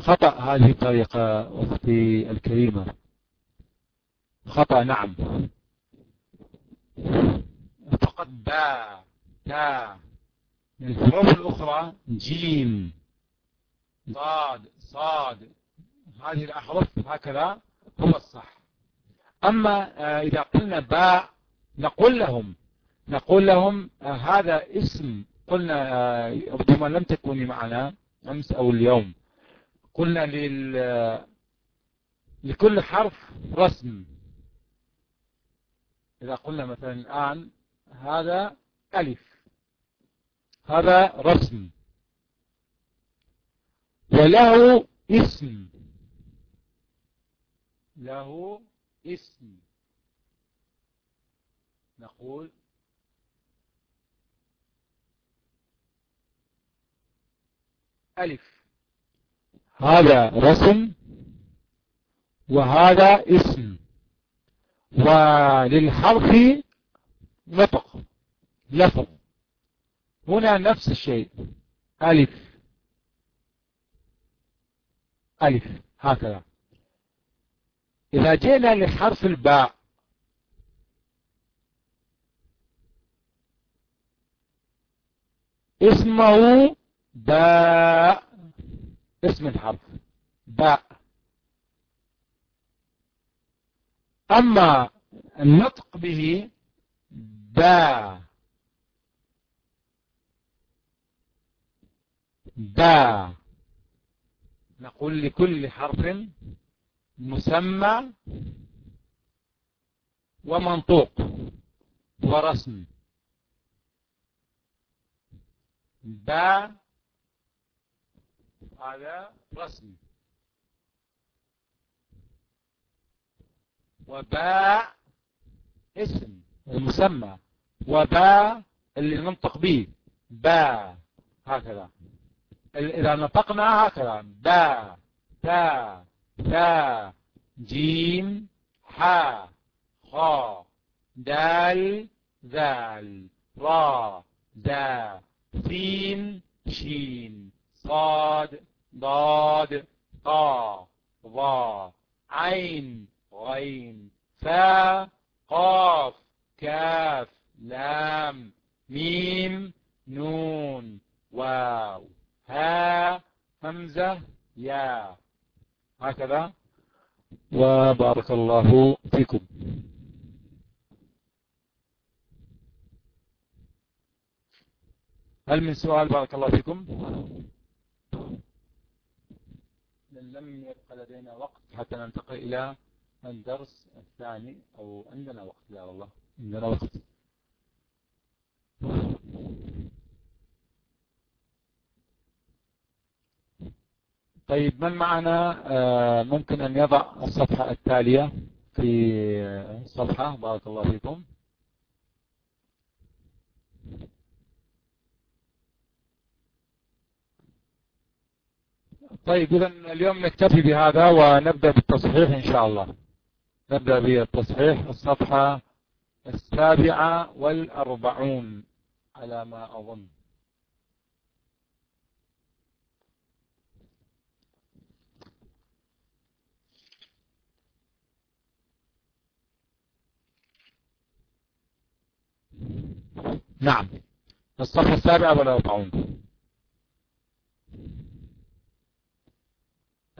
خطأ هذه الطريقة أختي الكريمة. خطأ نعم. فقط با تا الحروف الأخرى جيم. ضاد صاد. هذه الأحرف هكذا هو الصح. أما آه، إذا قلنا باء نقول لهم نقول لهم آه، هذا اسم. قلنا آه، ربما لم تكوني معنا أمس أو اليوم. قلنا لل لكل حرف رسم. إذا قلنا مثلا الآن هذا ألف. هذا رسم. وله اسم. له اسم. نقول ألف. هذا رسم وهذا اسم. وللحرف نطق. لفظ هنا نفس الشيء. ألف. ألف. هكذا. إذا جئنا لحرف الباء اسمه باء. اسم الحرف. باء. أما النطق به باء. باء. نقول لكل حرف مسمى ومنطوق ورسم. باء هذا رسم. وباء اسم المسمى. وباء اللي ننطق به. باء هكذا. إذا نطقنا هكذا. باء تا. تا جيم حا خا دال ذال را دا سين شين صاد ضاد طا ضا عين غين فا قاف كاف لام ميم نون واو ها همزة يا هكذا. وبارك الله فيكم. هل من سؤال بارك الله فيكم؟ لم يبقى لدينا وقت حتى ننتقل إلى الدرس الثاني أو عندنا وقت لا والله. عندنا وقت. طيب من معنا آه، ممكن أن يضع الصفحة التالية في الصفحة. بارك الله فيكم. طيب إذا اليوم نكتفي بهذا ونبدأ بالتصحيح إن شاء الله. نبدأ بالتصحيح. الصفحة السابعة والأربعون على ما أظن. نعم. الصفحة السابعة والأربعون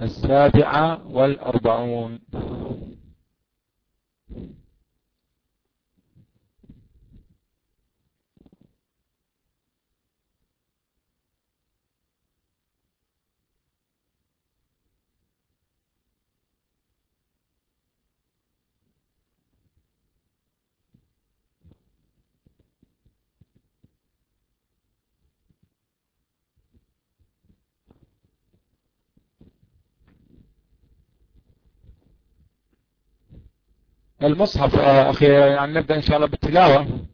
السابعة والأربعون. المصحف آه، أخي يعني نبدأ إن شاء الله بالتلاوة.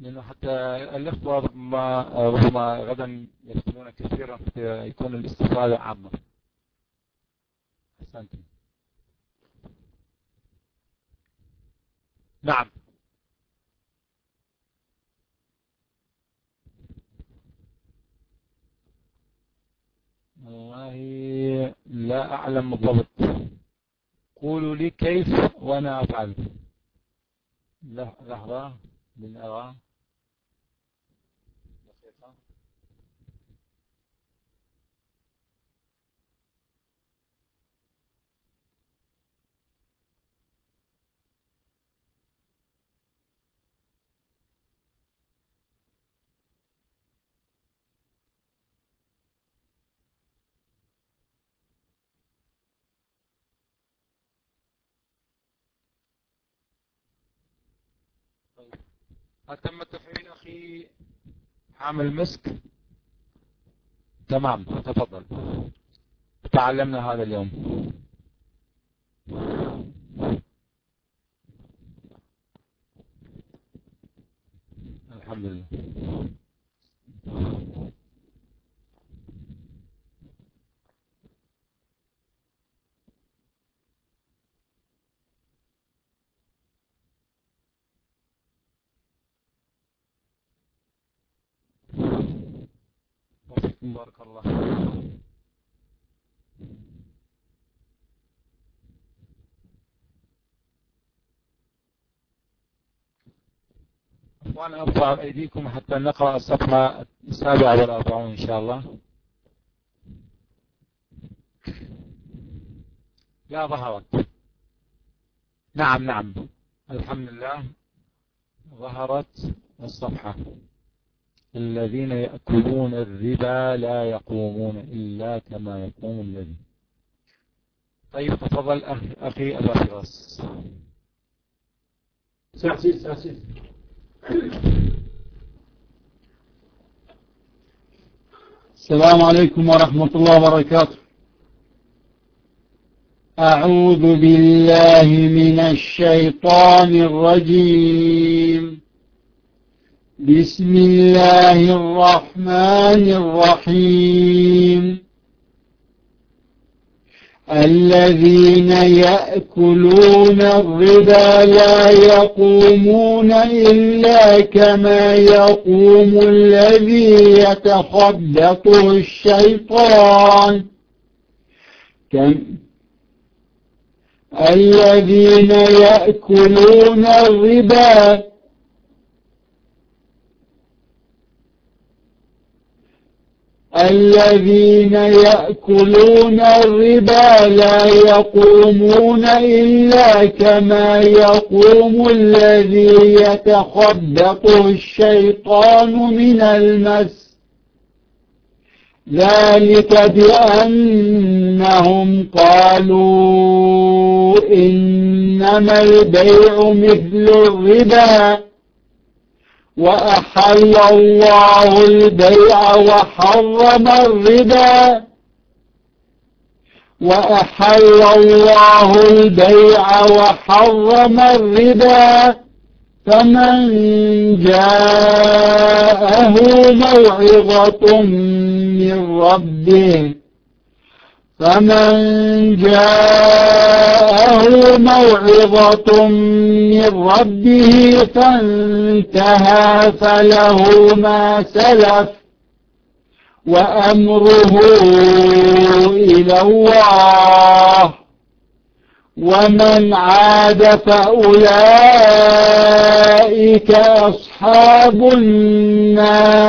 لأنه حتى الإخوة ربما, ربما غدا يشتغلون كثيرا يكون الاستفادة عامة. أحسنتم. نعم. والله لا أعلم بالضبط. قولوا لي كيف وأنا أفعل؟ لحظة من هل تم التفعيل أخي؟ حامل مسك تمام تفضل. تعلمنا هذا اليوم. الحمد لله. بارك الله أخوانا أرفع أيديكم حتى نقرأ الصفحة السابعة والأربعون إن شاء الله. لا ظهرت نعم نعم. الحمد لله. ظهرت الصفحة. الذين يأكلون الربا لا يقومون إلا كما يقوم الذي. طيب تفضل أخي أبا فراس سعسيس سعسيس السلام عليكم ورحمة الله وبركاته. أعوذ بالله من الشيطان الرجيم. بسم الله الرحمن الرحيم. الذين يأكلون الربا لا يقومون إلا كما يقوم الذي يتخبطه الشيطان. الذين يأكلون الربا الذين يأكلون الربا لا يقومون إلا كما يقوم الذي يتخبطه الشيطان من المس. ذلك بأنهم قالوا إنما البيع مثل الربا. وأحل الله البيع وحرم الربا. وأحل الله البيع وحرم الربا. فمن جاءه موعظة من ربه فمن جاءه موعظة من ربه فانتهى فله ما سلف وأمره إلى الله. ومن عاد فأولئك أصحاب النار.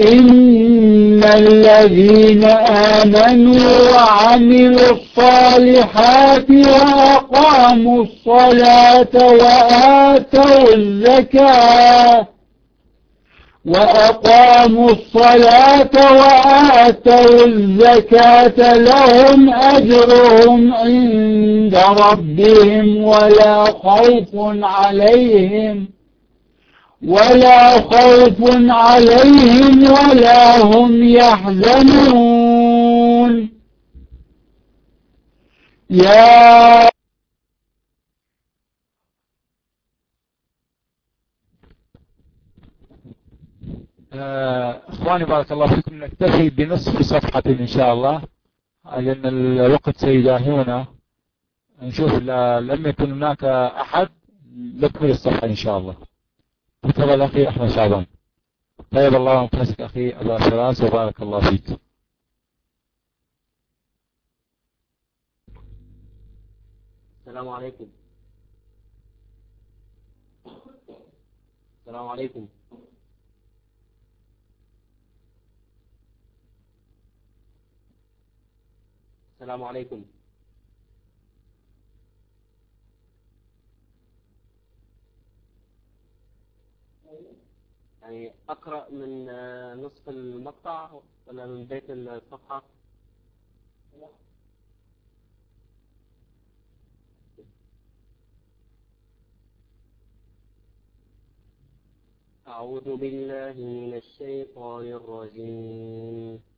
إن الذين آمنوا وعملوا الصالحات وأقاموا الصلاة وآتوا الزكاة وأقاموا الصلاة وآتوا الزكاة لهم أجرهم عند ربهم ولا خوف عليهم ولا خوف عليهم ولا هم يحزنون. يا إخواني بارك الله فيكم نكتفي بنصف صفحة إن شاء الله لأن الوقت سيداهمنا نشوف لم يكن هناك أحد نكمل الصفحة إن شاء الله. تفضل أخي أحمد شعبان. طيب الله أنفسك أخي. أبا فراس وبارك الله فيك. السلام عليكم. السلام عليكم. السلام عليكم. يعني أقرأ من نصف المقطع ولا من بيت الصفحة؟ أعوذ بالله من الشيطان الرجيم.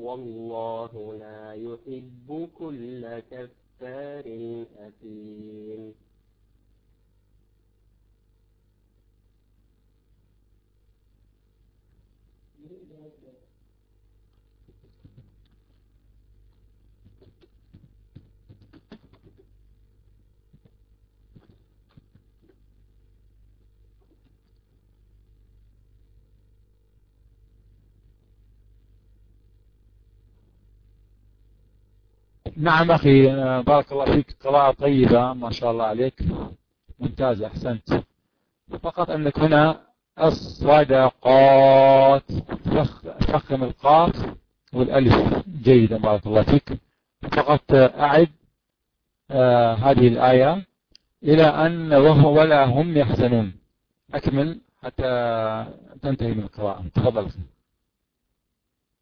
والله لا يحب كل كفار أثيم. نعم أخي بارك الله فيك. قراءة طيبة ما شاء الله عليك. ممتاز أحسنت. فقط أنك هنا الصدقات فخم القاف والألف جيدا بارك الله فيك. فقط أعد آه هذه الآية إلى أن وهو ولا هم يحزنون. أكمل حتى تنتهي من القراءة. تفضل.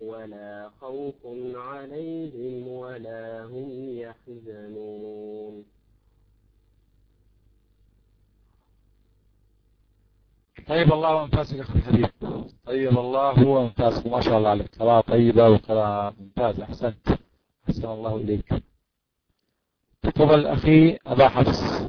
ولا خوف عليهم ولا هم يحزنون. طيب الله وانفاسك أخي الحبيب طيب الله وانفاسك. ما شاء الله عليك. قراءة طيبة وقراءة ممتازة. أحسنت. أحسن الله إليك. تفضل أخي أبا حفص.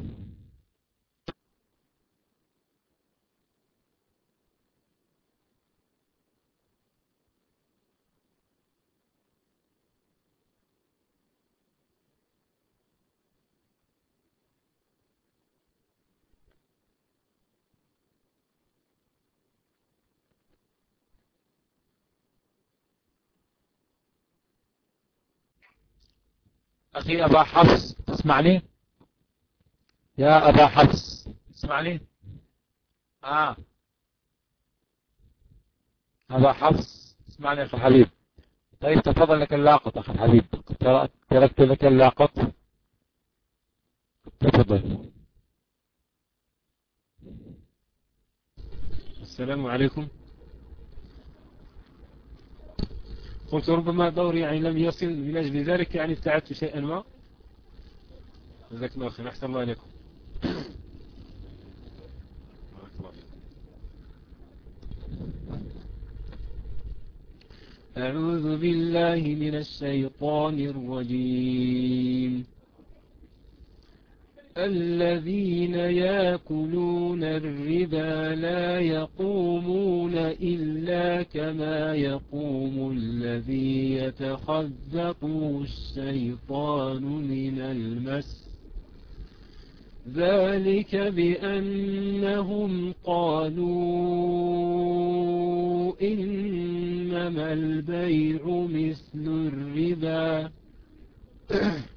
أخي أبا حفص تسمعني يا أبا حفص تسمعني آه. أبا حفص تسمعني أخي الحبيب؟ طيب تفضل لك اللاقط أخي الحبيب. تركت لك اللاقط؟ تفضل. السلام عليكم. قلت ربما دوري يعني لم يصل من أجل ذلك يعني ابتعدت شيئا ما. جزاك الله خير. أحسن الله عليكم أعوذ بالله من الشيطان الرجيم. الذين ياكلون الربا لا يقومون إلا كما يقوم الذي يتخذقه الشيطان من المس ذلك بأنهم قالوا إنما البيع مثل الربا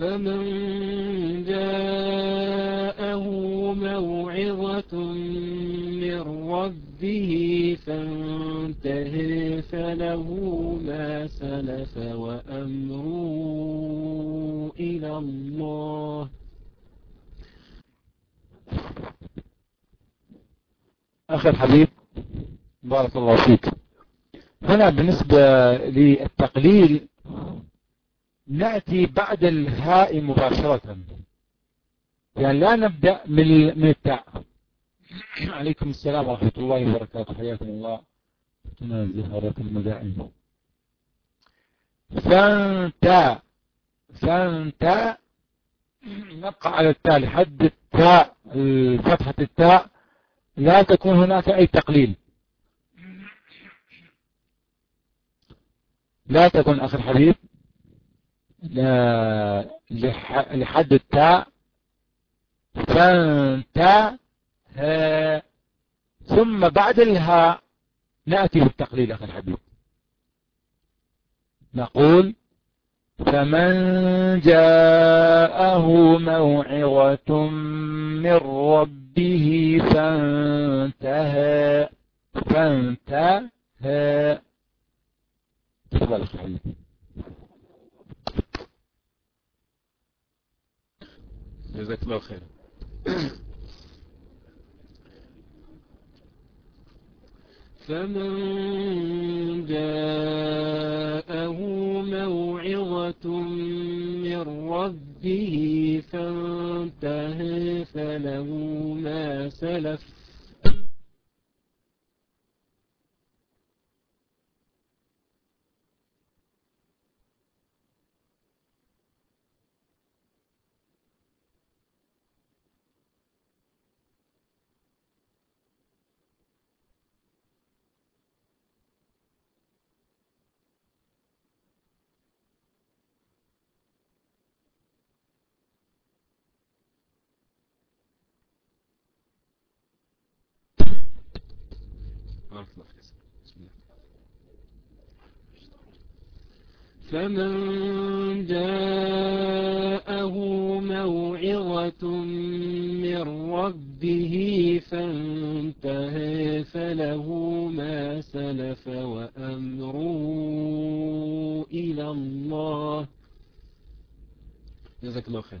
فمن جاءه موعظة من ربه فانتهى فله ما سلف وأمره إلى الله أخي الحبيب بارك الله فيك. هنا بالنسبة للتقليل نأتي بعد الهاء مباشرة. يعني لا نبدأ من من التاء. عليكم السلام ورحمة الله وبركاته. حياكم الله. تنزه المدائن. فانتا فانتا نبقى على التاء لحد التاء فتحة التاء. لا تكون هناك أي تقليل. لا تكون أخي الحبيب لحد التاء. فانتا ثم بعد الهاء نأتي بالتقليل أخي الحبيب. نقول فمن جاءه موعظة من ربه فانتهى فانتهى. تفضل أخي الحبيب. جزاك الله خيرا. فمن جاءه موعظة من ربه فانتهى فله ما سلف بارك الله فيك بسم الله فمن جاءه موعظة من ربه فانتهى فله ما سلف وأمره إلى الله. جزاك الله خير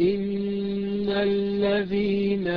إن الذين